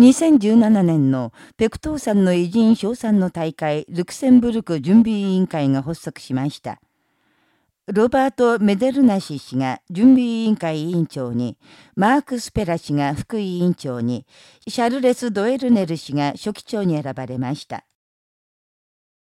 2017年のペクトーさんの偉人賞賛の大会ルクセンブルク準備委員会が発足しました。ロバート・メデルナシ氏が準備委員会委員長に、マーク・スペラ氏が副委員長に、シャルレス・ドエルネル氏が書記長に選ばれました。